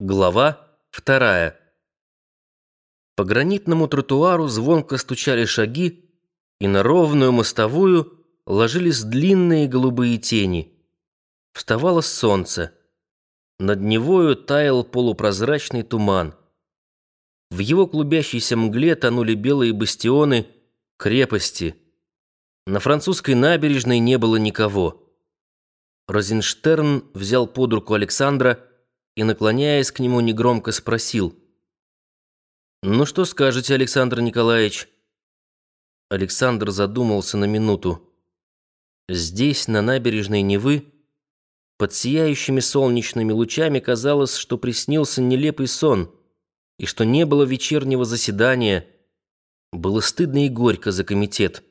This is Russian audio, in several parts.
Глава вторая. По гранитному тротуару звонко стучали шаги, и на ровную мостовую ложились длинные голубые тени. Вставало солнце. Над Невою таял полупрозрачный туман. В его клубящейся мгле тонули белые бастионы крепости. На французской набережной не было никого. Розенштерн взял под руку Александра и, наклоняясь к нему, негромко спросил. «Ну что скажете, Александр Николаевич?» Александр задумался на минуту. Здесь, на набережной Невы, под сияющими солнечными лучами казалось, что приснился нелепый сон, и что не было вечернего заседания. Было стыдно и горько за комитет.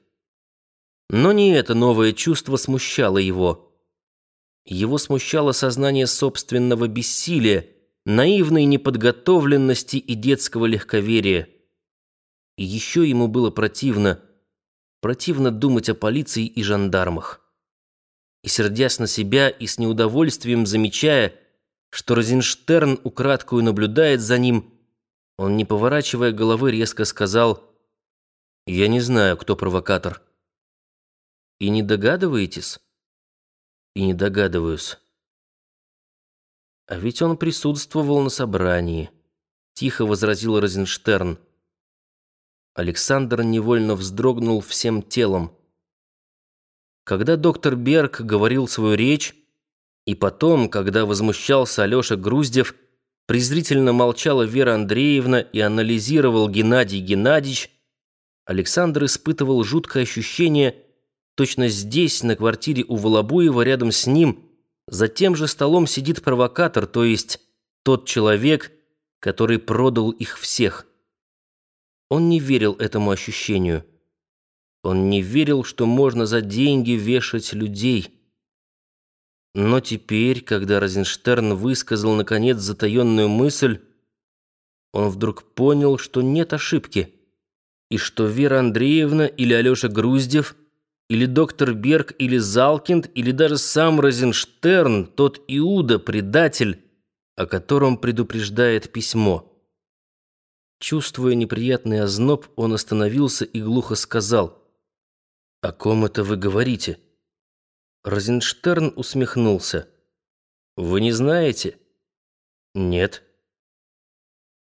Но не это новое чувство смущало его. Его смущало сознание собственного бессилия, наивной неподготовленности и детского легковерия. И еще ему было противно, противно думать о полиции и жандармах. И сердясь на себя и с неудовольствием замечая, что Розенштерн украдкую наблюдает за ним, он, не поворачивая головы, резко сказал «Я не знаю, кто провокатор». «И не догадываетесь?» И не догадываюсь. А ведь он присутствовал на собрании, тихо возразил Розенштерн. Александр невольно вздрогнул всем телом. Когда доктор Берг говорил свою речь, и потом, когда возмущался Алёша Груздев, презрительно молчала Вера Андреевна и анализировал Геннадий Геннадьевич, Александр испытывал жуткое ощущение, Точно здесь, на квартире у Волобуева, рядом с ним, за тем же столом сидит провокатор, то есть тот человек, который продал их всех. Он не верил этому ощущению. Он не верил, что можно за деньги вешать людей. Но теперь, когда Розенштерн высказал, наконец, затаенную мысль, он вдруг понял, что нет ошибки, и что Вера Андреевна или Алеша Груздев – или доктор Берг, или Залкинд, или даже сам Розенштерн, тот Иуда, предатель, о котором предупреждает письмо. Чувствуя неприятный озноб, он остановился и глухо сказал, «О ком это вы говорите?» Розенштерн усмехнулся. «Вы не знаете?» «Нет».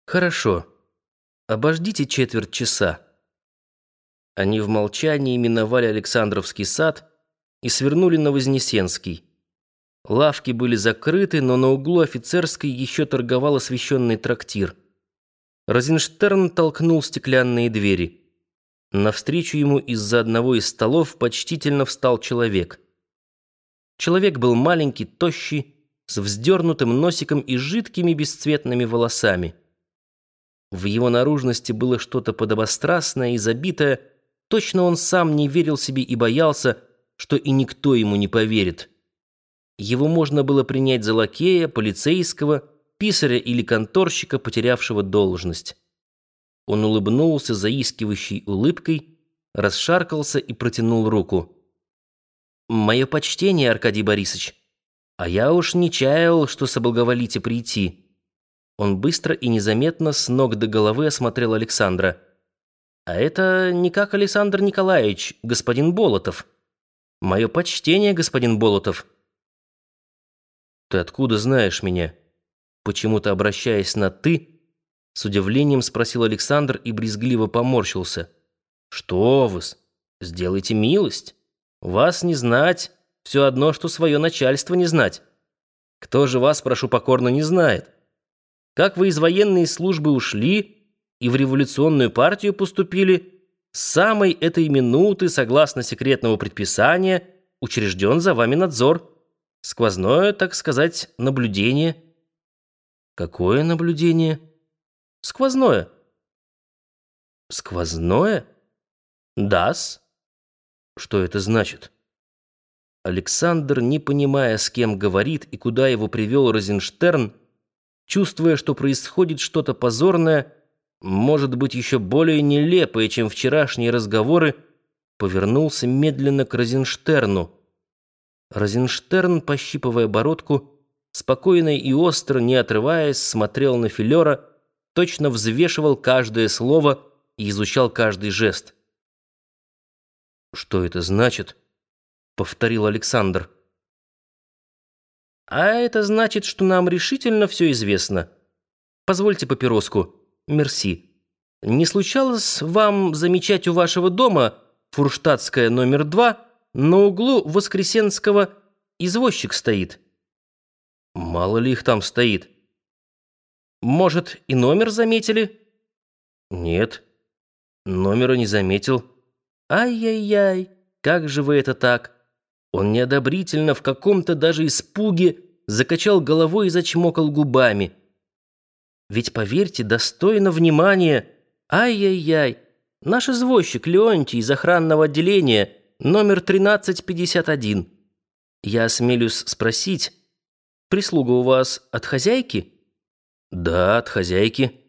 «Хорошо. Обождите четверть часа». Они в молчании миновали Александровский сад и свернули на Вознесенский. Лавки были закрыты, но на углу офицерской еще торговал освещенный трактир. Розенштерн толкнул стеклянные двери. Навстречу ему из-за одного из столов почтительно встал человек. Человек был маленький, тощий, с вздернутым носиком и жидкими бесцветными волосами. В его наружности было что-то подобострастное и забитое, Точно он сам не верил себе и боялся, что и никто ему не поверит. Его можно было принять за лакея, полицейского, писаря или конторщика, потерявшего должность. Он улыбнулся заискивающей улыбкой, расшаркался и протянул руку. «Мое почтение, Аркадий Борисович. А я уж не чаял, что соблаговолите прийти». Он быстро и незаметно с ног до головы осмотрел Александра. А это не как Александр Николаевич, господин Болотов. Мое почтение, господин Болотов. Ты откуда знаешь меня? Почему-то обращаясь на «ты», с удивлением спросил Александр и брезгливо поморщился. «Что вы -с? Сделайте милость. Вас не знать, все одно, что свое начальство не знать. Кто же вас, прошу покорно, не знает? Как вы из военной службы ушли, и в революционную партию поступили, с самой этой минуты, согласно секретного предписания, учрежден за вами надзор. Сквозное, так сказать, наблюдение. Какое наблюдение? Сквозное. Сквозное? Дас. Что это значит? Александр, не понимая, с кем говорит и куда его привел Розенштерн, чувствуя, что происходит что-то позорное, может быть, еще более нелепые, чем вчерашние разговоры, повернулся медленно к Розенштерну. Розенштерн, пощипывая бородку, спокойно и остро, не отрываясь, смотрел на Филера, точно взвешивал каждое слово и изучал каждый жест. «Что это значит?» — повторил Александр. «А это значит, что нам решительно все известно. Позвольте папироску. Мерси. Не случалось вам замечать у вашего дома, Фурштадтская, номер два, на углу Воскресенского извозчик стоит?» «Мало ли их там стоит». «Может, и номер заметили?» «Нет, номера не заметил». «Ай-яй-яй, как же вы это так?» Он неодобрительно, в каком-то даже испуге, закачал головой и зачмокал губами. «Ведь, поверьте, достойно внимания. Ай-яй-яй, наш извозчик Леонтий из охранного отделения, номер 1351. Я осмелюсь спросить, прислуга у вас от хозяйки?» «Да, от хозяйки».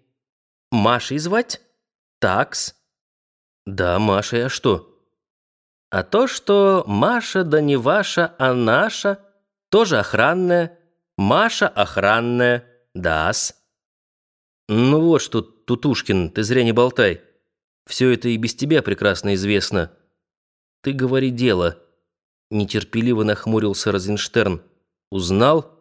«Машей звать?» «Такс». «Да, Маша, а что?» «А то, что Маша да не ваша, а наша, тоже охранная. Маша охранная, дас». «Ну вот что, Тутушкин, ты зря не болтай. Все это и без тебя прекрасно известно. Ты говори дело». Нетерпеливо нахмурился Розенштерн. «Узнал?»